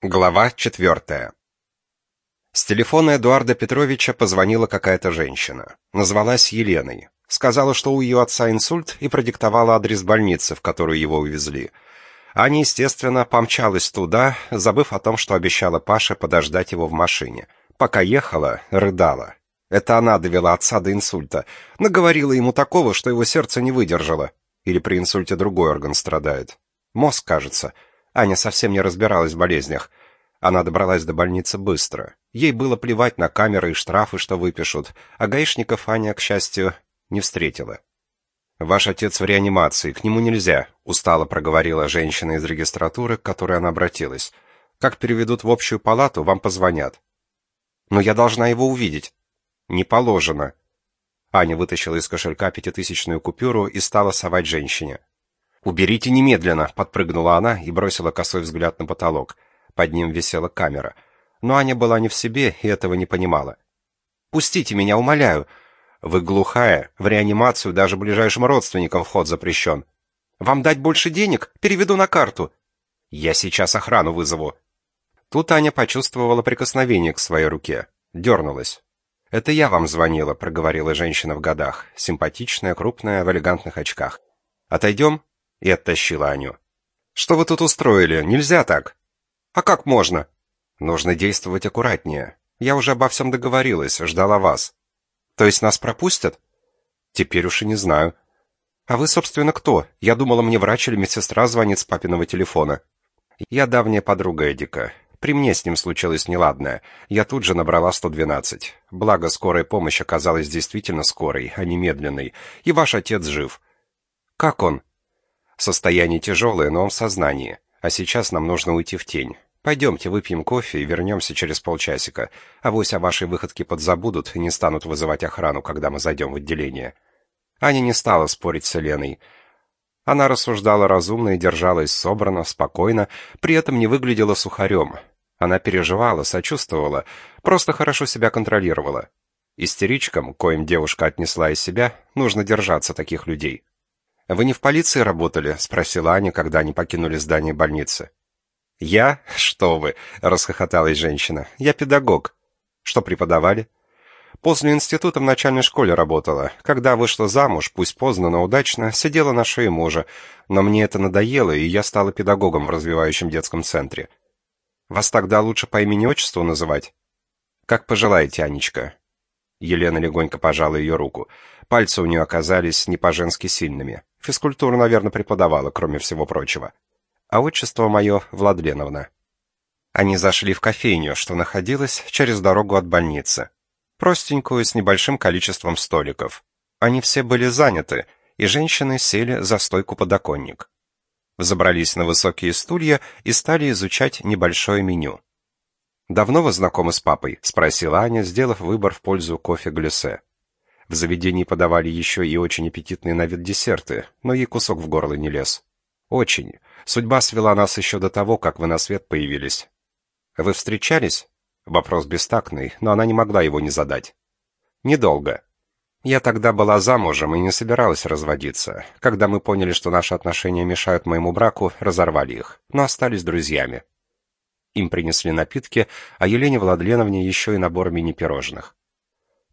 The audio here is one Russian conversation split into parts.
Глава четвертая. С телефона Эдуарда Петровича позвонила какая-то женщина. Назвалась Еленой. Сказала, что у ее отца инсульт, и продиктовала адрес больницы, в которую его увезли. Аня, естественно, помчалась туда, забыв о том, что обещала Паше подождать его в машине. Пока ехала, рыдала. Это она довела отца до инсульта. Наговорила ему такого, что его сердце не выдержало. Или при инсульте другой орган страдает. Мозг, кажется. Аня совсем не разбиралась в болезнях. Она добралась до больницы быстро. Ей было плевать на камеры и штрафы, что выпишут, а гаишников Аня, к счастью, не встретила. «Ваш отец в реанимации, к нему нельзя», — устало проговорила женщина из регистратуры, к которой она обратилась. «Как переведут в общую палату, вам позвонят». «Но я должна его увидеть». «Не положено». Аня вытащила из кошелька пятитысячную купюру и стала совать женщине. «Уберите немедленно!» — подпрыгнула она и бросила косой взгляд на потолок. Под ним висела камера. Но Аня была не в себе и этого не понимала. «Пустите меня, умоляю!» «Вы глухая. В реанимацию даже ближайшим родственникам вход запрещен». «Вам дать больше денег? Переведу на карту». «Я сейчас охрану вызову». Тут Аня почувствовала прикосновение к своей руке. Дернулась. «Это я вам звонила», — проговорила женщина в годах. Симпатичная, крупная, в элегантных очках. «Отойдем?» И оттащила Аню. «Что вы тут устроили? Нельзя так!» «А как можно?» «Нужно действовать аккуратнее. Я уже обо всем договорилась, ждала вас». «То есть нас пропустят?» «Теперь уж и не знаю». «А вы, собственно, кто? Я думала, мне врач или медсестра звонит с папиного телефона». «Я давняя подруга Эдика. При мне с ним случилось неладное. Я тут же набрала 112. Благо, скорая помощь оказалась действительно скорой, а не медленной. И ваш отец жив». «Как он?» Состояние тяжелое, но он в сознании. А сейчас нам нужно уйти в тень. Пойдемте выпьем кофе и вернемся через полчасика. Авось о вашей выходке подзабудут и не станут вызывать охрану, когда мы зайдем в отделение». Аня не стала спорить с Еленой. Она рассуждала разумно и держалась собрано, спокойно, при этом не выглядела сухарем. Она переживала, сочувствовала, просто хорошо себя контролировала. Истеричкам, коим девушка отнесла из себя, нужно держаться таких людей. «Вы не в полиции работали?» — спросила Аня, когда они покинули здание больницы. «Я? Что вы!» — расхохоталась женщина. «Я педагог». «Что преподавали?» «После института в начальной школе работала. Когда вышла замуж, пусть поздно, но удачно, сидела на шее мужа. Но мне это надоело, и я стала педагогом в развивающем детском центре. Вас тогда лучше по имени-отчеству называть?» «Как пожелаете, Анечка». Елена легонько пожала ее руку. Пальцы у нее оказались не по-женски сильными. Физкультуру, наверное, преподавала, кроме всего прочего. А отчество мое Владленовна. Они зашли в кофейню, что находилась через дорогу от больницы. Простенькую, с небольшим количеством столиков. Они все были заняты, и женщины сели за стойку подоконник. Забрались на высокие стулья и стали изучать небольшое меню. «Давно вы знакомы с папой?» — спросила Аня, сделав выбор в пользу кофе глюсе. В заведении подавали еще и очень аппетитные на вид десерты, но ей кусок в горло не лез. Очень. Судьба свела нас еще до того, как вы на свет появились. Вы встречались? Вопрос бестактный, но она не могла его не задать. Недолго. Я тогда была замужем и не собиралась разводиться. Когда мы поняли, что наши отношения мешают моему браку, разорвали их, но остались друзьями. Им принесли напитки, а Елене Владленовне еще и набор мини-пирожных.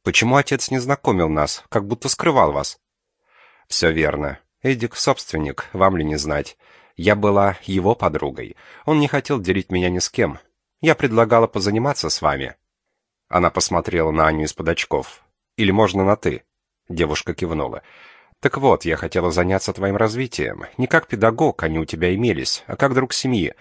Почему отец не знакомил нас, как будто скрывал вас? Все верно. Эдик собственник, вам ли не знать. Я была его подругой. Он не хотел делить меня ни с кем. Я предлагала позаниматься с вами. Она посмотрела на Аню из-под очков. Или можно на ты? Девушка кивнула. Так вот, я хотела заняться твоим развитием. Не как педагог, они у тебя имелись, а как друг семьи.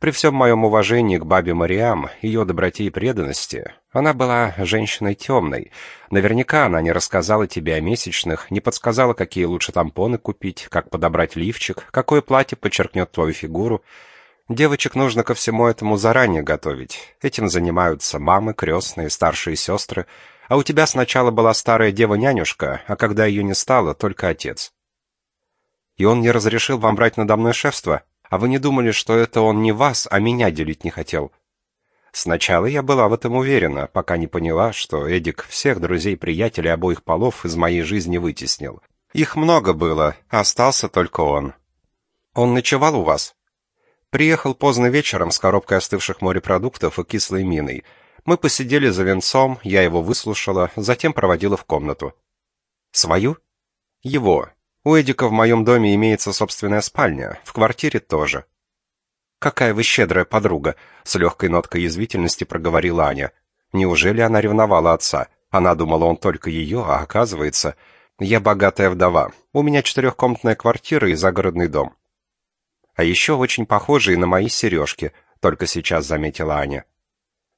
При всем моем уважении к бабе Мариам, ее доброте и преданности, она была женщиной темной. Наверняка она не рассказала тебе о месячных, не подсказала, какие лучше тампоны купить, как подобрать лифчик, какое платье подчеркнет твою фигуру. Девочек нужно ко всему этому заранее готовить. Этим занимаются мамы, крестные, старшие сестры. А у тебя сначала была старая дева-нянюшка, а когда ее не стало, только отец. И он не разрешил вам брать надо мной шефство? А вы не думали, что это он не вас, а меня делить не хотел? Сначала я была в этом уверена, пока не поняла, что Эдик всех друзей-приятелей обоих полов из моей жизни вытеснил. Их много было, остался только он. Он ночевал у вас? Приехал поздно вечером с коробкой остывших морепродуктов и кислой миной. Мы посидели за венцом, я его выслушала, затем проводила в комнату. Свою? Его. У Эдика в моем доме имеется собственная спальня, в квартире тоже. «Какая вы щедрая подруга!» — с легкой ноткой язвительности проговорила Аня. Неужели она ревновала отца? Она думала, он только ее, а оказывается... Я богатая вдова. У меня четырехкомнатная квартира и загородный дом. А еще очень похожие на мои сережки, только сейчас заметила Аня.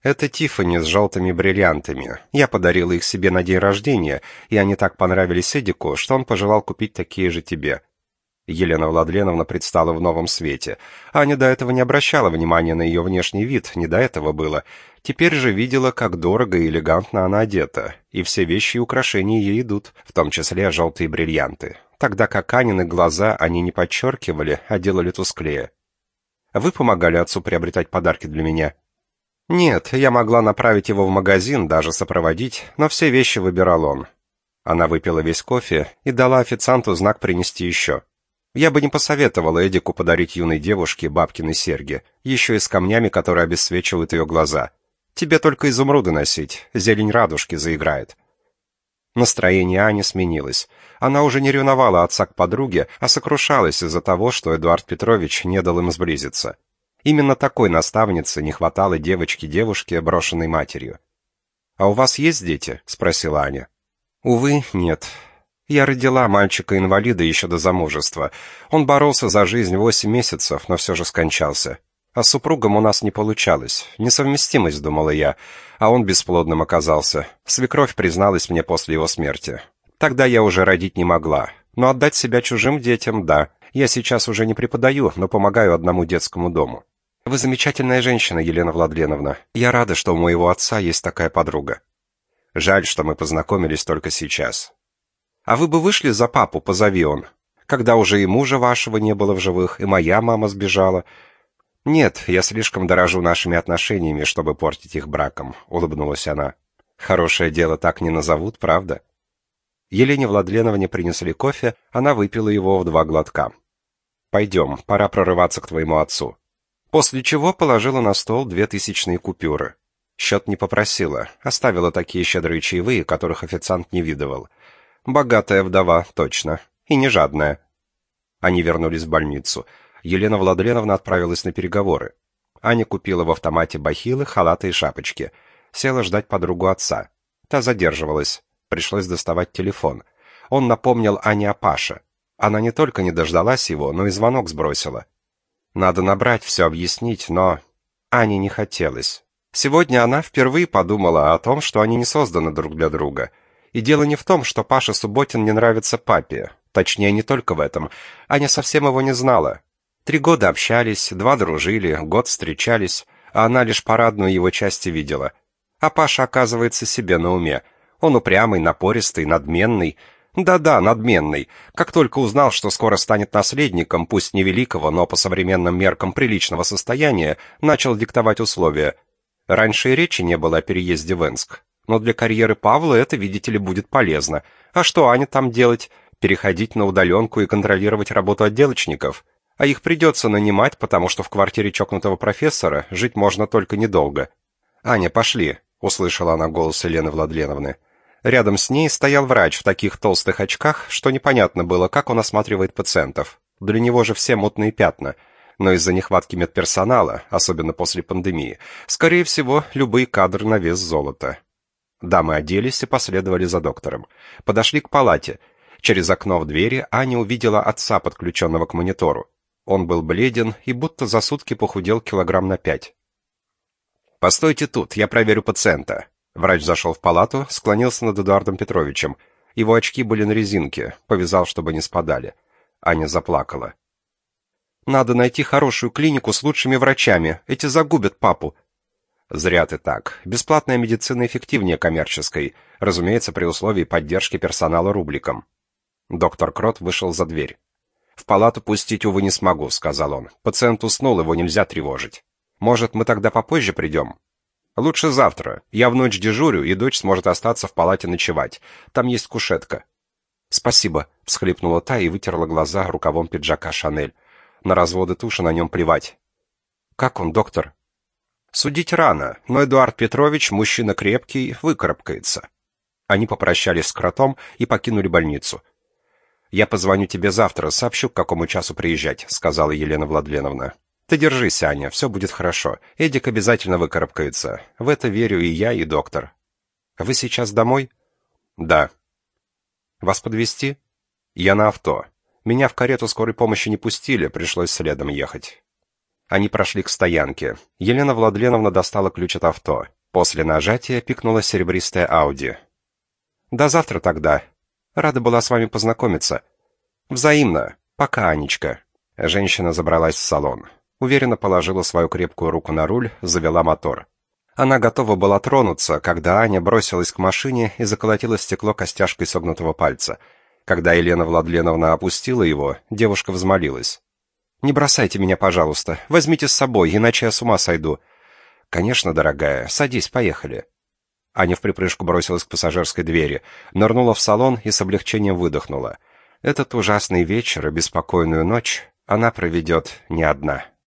Это Тиффани с желтыми бриллиантами. Я подарила их себе на день рождения, и они так понравились Эдику, что он пожелал купить такие же тебе. Елена Владленовна предстала в новом свете. Аня до этого не обращала внимания на ее внешний вид, не до этого было. Теперь же видела, как дорого и элегантно она одета, и все вещи и украшения ей идут, в том числе желтые бриллианты. Тогда как Анины глаза они не подчеркивали, а делали тусклее. «Вы помогали отцу приобретать подарки для меня?» «Нет, я могла направить его в магазин, даже сопроводить, но все вещи выбирал он». Она выпила весь кофе и дала официанту знак принести еще. Я бы не посоветовала Эдику подарить юной девушке бабкины серьги, еще и с камнями, которые обесцвечивают ее глаза. Тебе только изумруды носить, зелень радужки заиграет. Настроение Ани сменилось. Она уже не ревновала отца к подруге, а сокрушалась из-за того, что Эдуард Петрович не дал им сблизиться. Именно такой наставницы не хватало девочке-девушке, брошенной матерью. «А у вас есть дети?» — спросила Аня. «Увы, нет. Я родила мальчика-инвалида еще до замужества. Он боролся за жизнь восемь месяцев, но все же скончался. А с супругом у нас не получалось. Несовместимость, думала я. А он бесплодным оказался. Свекровь призналась мне после его смерти. Тогда я уже родить не могла. Но отдать себя чужим детям – да. Я сейчас уже не преподаю, но помогаю одному детскому дому. Вы замечательная женщина, Елена Владленовна. Я рада, что у моего отца есть такая подруга. Жаль, что мы познакомились только сейчас. А вы бы вышли за папу, позови он. Когда уже и мужа вашего не было в живых, и моя мама сбежала. Нет, я слишком дорожу нашими отношениями, чтобы портить их браком, улыбнулась она. Хорошее дело так не назовут, правда? Елене Владленовне принесли кофе, она выпила его в два глотка. «Пойдем, пора прорываться к твоему отцу». После чего положила на стол две тысячные купюры. Счет не попросила, оставила такие щедрые чаевые, которых официант не видывал. Богатая вдова, точно. И не жадная. Они вернулись в больницу. Елена Владленовна отправилась на переговоры. Аня купила в автомате бахилы, халаты и шапочки. Села ждать подругу отца. Та задерживалась. Пришлось доставать телефон. Он напомнил Ане о Паше. Она не только не дождалась его, но и звонок сбросила. Надо набрать, все объяснить, но... Ане не хотелось. Сегодня она впервые подумала о том, что они не созданы друг для друга — и дело не в том, что Паша Субботин не нравится папе. Точнее, не только в этом. Аня совсем его не знала. Три года общались, два дружили, год встречались, а она лишь парадную его части видела. А Паша, оказывается, себе на уме. Он упрямый, напористый, надменный. Да-да, надменный. Как только узнал, что скоро станет наследником, пусть не великого, но по современным меркам приличного состояния, начал диктовать условия. Раньше и речи не было о переезде в Энск. Но для карьеры Павла это, видите ли, будет полезно. А что Аня там делать? Переходить на удаленку и контролировать работу отделочников? А их придется нанимать, потому что в квартире чокнутого профессора жить можно только недолго. «Аня, пошли», — услышала она голос Елены Владленовны. Рядом с ней стоял врач в таких толстых очках, что непонятно было, как он осматривает пациентов. Для него же все мутные пятна. Но из-за нехватки медперсонала, особенно после пандемии, скорее всего, любые кадры на вес золота. Дамы оделись и последовали за доктором. Подошли к палате. Через окно в двери Аня увидела отца, подключенного к монитору. Он был бледен и будто за сутки похудел килограмм на пять. «Постойте тут, я проверю пациента». Врач зашел в палату, склонился над Эдуардом Петровичем. Его очки были на резинке, повязал, чтобы не спадали. Аня заплакала. «Надо найти хорошую клинику с лучшими врачами. Эти загубят папу. Зря ты так. Бесплатная медицина эффективнее коммерческой, разумеется, при условии поддержки персонала рубликом. Доктор Крот вышел за дверь. В палату пустить увы не смогу, сказал он. Пациент уснул, его нельзя тревожить. Может, мы тогда попозже придем? Лучше завтра. Я в ночь дежурю, и дочь сможет остаться в палате ночевать. Там есть кушетка. Спасибо, всхлипнула та и вытерла глаза рукавом пиджака Шанель. На разводы туши на нем плевать. Как он, доктор? Судить рано, но Эдуард Петрович, мужчина крепкий, выкарабкается. Они попрощались с кротом и покинули больницу. «Я позвоню тебе завтра, сообщу, к какому часу приезжать», — сказала Елена Владленовна. «Ты держись, Аня, все будет хорошо. Эдик обязательно выкарабкается. В это верю и я, и доктор». «Вы сейчас домой?» «Да». «Вас подвезти?» «Я на авто. Меня в карету скорой помощи не пустили, пришлось следом ехать». Они прошли к стоянке. Елена Владленовна достала ключ от авто. После нажатия пикнула серебристая Ауди. «До завтра тогда. Рада была с вами познакомиться». «Взаимно. Пока, Анечка». Женщина забралась в салон. Уверенно положила свою крепкую руку на руль, завела мотор. Она готова была тронуться, когда Аня бросилась к машине и заколотила стекло костяшкой согнутого пальца. Когда Елена Владленовна опустила его, девушка взмолилась. «Не бросайте меня, пожалуйста. Возьмите с собой, иначе я с ума сойду». «Конечно, дорогая. Садись, поехали». Аня в припрыжку бросилась к пассажирской двери, нырнула в салон и с облегчением выдохнула. Этот ужасный вечер и беспокойную ночь она проведет не одна.